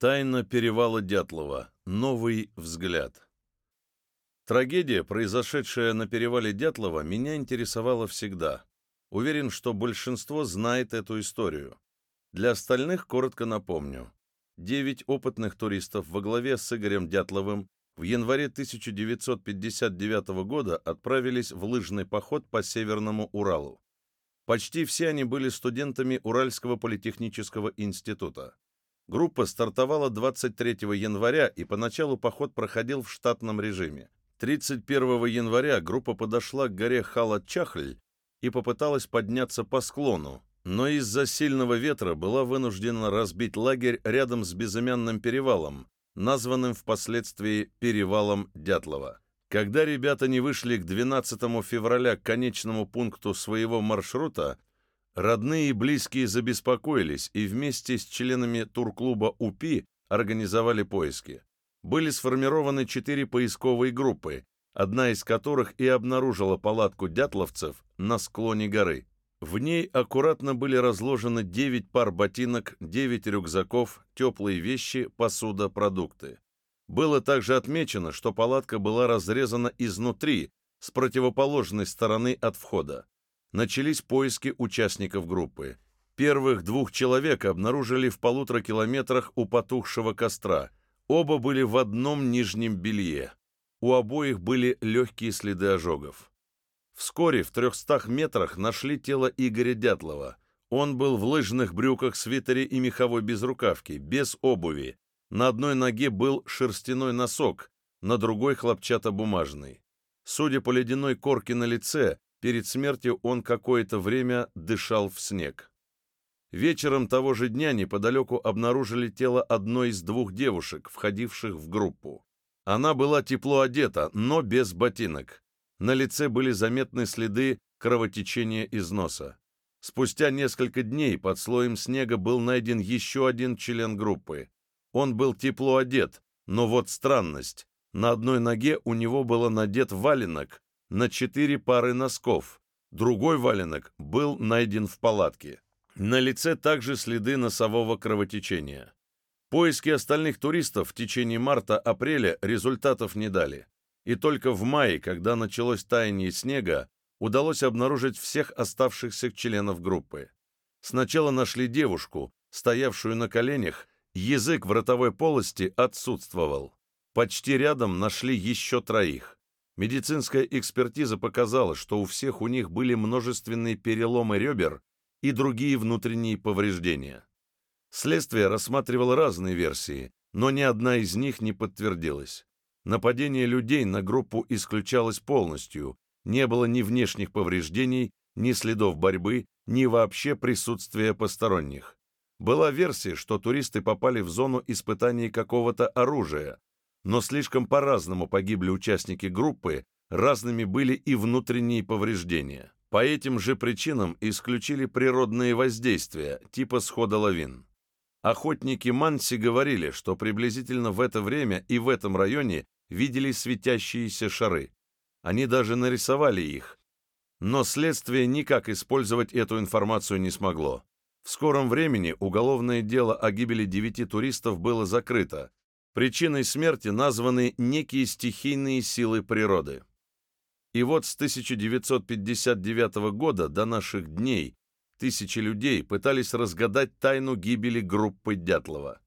Тайна перевала Дятлова. Новый взгляд. Трагедия, произошедшая на перевале Дятлова, меня интересовала всегда. Уверен, что большинство знает эту историю. Для остальных коротко напомню. Девять опытных туристов во главе с Игорем Дятловым в январе 1959 года отправились в лыжный поход по Северному Уралу. Почти все они были студентами Уральского политехнического института. Группа стартовала 23 января, и поначалу поход проходил в штатном режиме. 31 января группа подошла к горе Хала-Чахль и попыталась подняться по склону, но из-за сильного ветра была вынуждена разбить лагерь рядом с безымянным перевалом, названным впоследствии перевалом Дятлова. Когда ребята не вышли к 12 февраля к конечному пункту своего маршрута, Родные и близкие забеспокоились и вместе с членами турклуба УПИ организовали поиски. Были сформированы четыре поисковые группы, одна из которых и обнаружила палатку дятловцев на склоне горы. В ней аккуратно были разложены 9 пар ботинок, 9 рюкзаков, теплые вещи, посуда, продукты. Было также отмечено, что палатка была разрезана изнутри, с противоположной стороны от входа начались поиски участников группы. Первых двух человек обнаружили в полутора километрах у потухшего костра. Оба были в одном нижнем белье. У обоих были легкие следы ожогов. Вскоре в трехстах метрах нашли тело Игоря Дятлова. Он был в лыжных брюках, свитере и меховой безрукавке, без обуви. На одной ноге был шерстяной носок, на другой хлопчатобумажный. Судя по ледяной корке на лице, Перед смертью он какое-то время дышал в снег. Вечером того же дня неподалеку обнаружили тело одной из двух девушек, входивших в группу. Она была тепло одета, но без ботинок. На лице были заметны следы кровотечения из носа. Спустя несколько дней под слоем снега был найден еще один член группы. Он был тепло одет, но вот странность. На одной ноге у него было надет валенок, на четыре пары носков. Другой валенок был найден в палатке. На лице также следы носового кровотечения. Поиски остальных туристов в течение марта-апреля результатов не дали. И только в мае, когда началось таяние снега, удалось обнаружить всех оставшихся членов группы. Сначала нашли девушку, стоявшую на коленях, язык в ротовой полости отсутствовал. Почти рядом нашли еще троих. Медицинская экспертиза показала, что у всех у них были множественные переломы ребер и другие внутренние повреждения. Следствие рассматривало разные версии, но ни одна из них не подтвердилась. Нападение людей на группу исключалось полностью, не было ни внешних повреждений, ни следов борьбы, ни вообще присутствия посторонних. Была версия, что туристы попали в зону испытаний какого-то оружия, но слишком по-разному погибли участники группы, разными были и внутренние повреждения. По этим же причинам исключили природные воздействия, типа схода лавин. Охотники Манси говорили, что приблизительно в это время и в этом районе видели светящиеся шары. Они даже нарисовали их. Но следствие никак использовать эту информацию не смогло. В скором времени уголовное дело о гибели девяти туристов было закрыто, Причиной смерти названы некие стихийные силы природы. И вот с 1959 года до наших дней тысячи людей пытались разгадать тайну гибели группы Дятлова.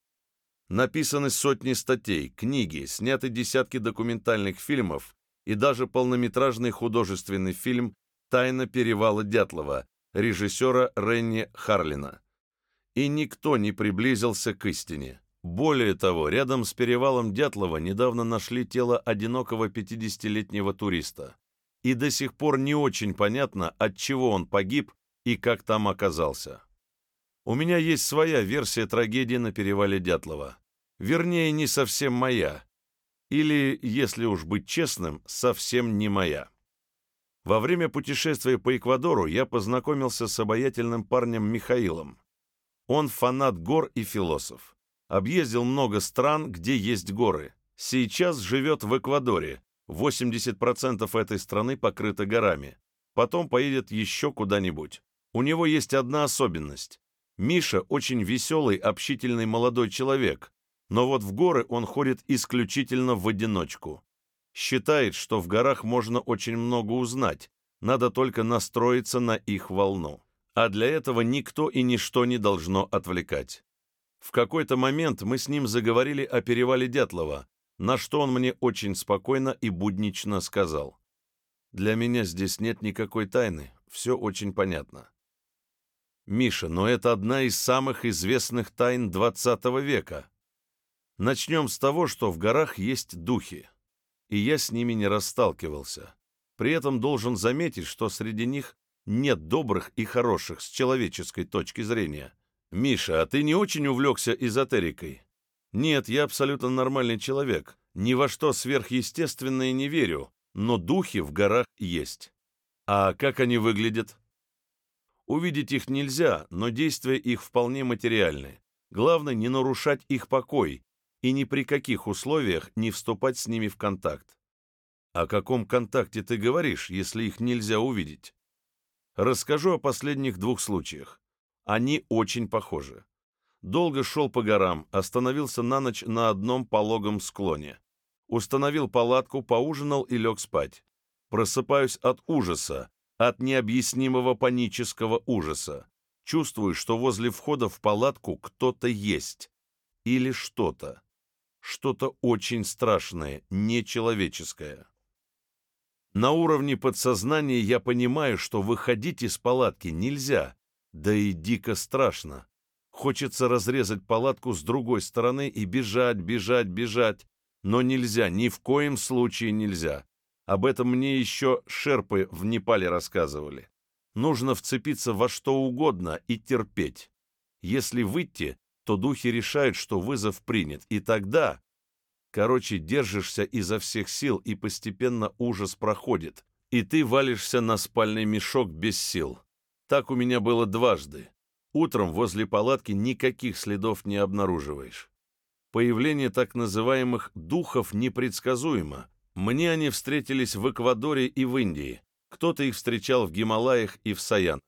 Написаны сотни статей, книги, сняты десятки документальных фильмов и даже полнометражный художественный фильм «Тайна перевала Дятлова» режиссера Ренни Харлина. И никто не приблизился к истине. Более того, рядом с перевалом Дятлова недавно нашли тело одинокого 50-летнего туриста. И до сих пор не очень понятно, от чего он погиб и как там оказался. У меня есть своя версия трагедии на перевале Дятлова. Вернее, не совсем моя. Или, если уж быть честным, совсем не моя. Во время путешествия по Эквадору я познакомился с обаятельным парнем Михаилом. Он фанат гор и философ. Объездил много стран, где есть горы. Сейчас живет в Эквадоре. 80% этой страны покрыто горами. Потом поедет еще куда-нибудь. У него есть одна особенность. Миша очень веселый, общительный молодой человек, Но вот в горы он ходит исключительно в одиночку. Считает, что в горах можно очень много узнать, надо только настроиться на их волну. А для этого никто и ничто не должно отвлекать. В какой-то момент мы с ним заговорили о перевале Дятлова, на что он мне очень спокойно и буднично сказал. «Для меня здесь нет никакой тайны, все очень понятно». «Миша, но это одна из самых известных тайн XX века. Начнем с того, что в горах есть духи, и я с ними не расталкивался. При этом должен заметить, что среди них нет добрых и хороших с человеческой точки зрения. Миша, а ты не очень увлекся эзотерикой? Нет, я абсолютно нормальный человек. Ни во что сверхъестественное не верю, но духи в горах есть. А как они выглядят? Увидеть их нельзя, но действия их вполне материальны. Главное не нарушать их покой и ни при каких условиях не вступать с ними в контакт. О каком контакте ты говоришь, если их нельзя увидеть? Расскажу о последних двух случаях. Они очень похожи. Долго шел по горам, остановился на ночь на одном пологом склоне. Установил палатку, поужинал и лег спать. Просыпаюсь от ужаса, от необъяснимого панического ужаса. Чувствую, что возле входа в палатку кто-то есть. Или что-то. Что-то очень страшное, нечеловеческое. На уровне подсознания я понимаю, что выходить из палатки нельзя, да и дико страшно. Хочется разрезать палатку с другой стороны и бежать, бежать, бежать. Но нельзя, ни в коем случае нельзя. Об этом мне еще шерпы в Непале рассказывали. Нужно вцепиться во что угодно и терпеть. Если выйти, то духи решают, что вызов принят, и тогда... Короче, держишься изо всех сил, и постепенно ужас проходит, и ты валишься на спальный мешок без сил. Так у меня было дважды. Утром возле палатки никаких следов не обнаруживаешь. Появление так называемых «духов» непредсказуемо. Мне они встретились в Эквадоре и в Индии. Кто-то их встречал в Гималаях и в Саян.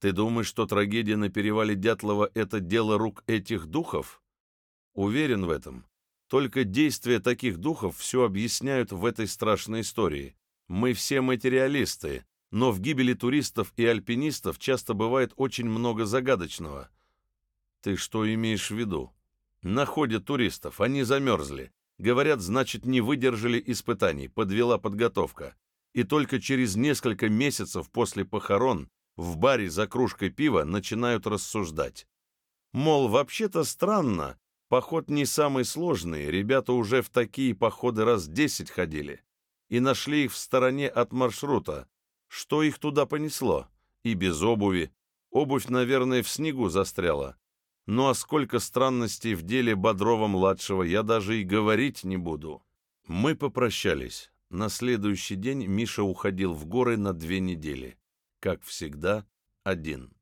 Ты думаешь, что трагедия на перевале Дятлова — это дело рук этих духов? Уверен в этом. Только действия таких духов все объясняют в этой страшной истории. Мы все материалисты, но в гибели туристов и альпинистов часто бывает очень много загадочного. Ты что имеешь в виду? Находят туристов, они замерзли. Говорят, значит, не выдержали испытаний, подвела подготовка. И только через несколько месяцев после похорон в баре за кружкой пива начинают рассуждать. Мол, вообще-то странно, поход не самый сложный, ребята уже в такие походы раз десять ходили. И нашли их в стороне от маршрута. Что их туда понесло? И без обуви. Обувь, наверное, в снегу застряла. Ну а сколько странностей в деле Бодрова-младшего я даже и говорить не буду. Мы попрощались. На следующий день Миша уходил в горы на две недели как всегда, один.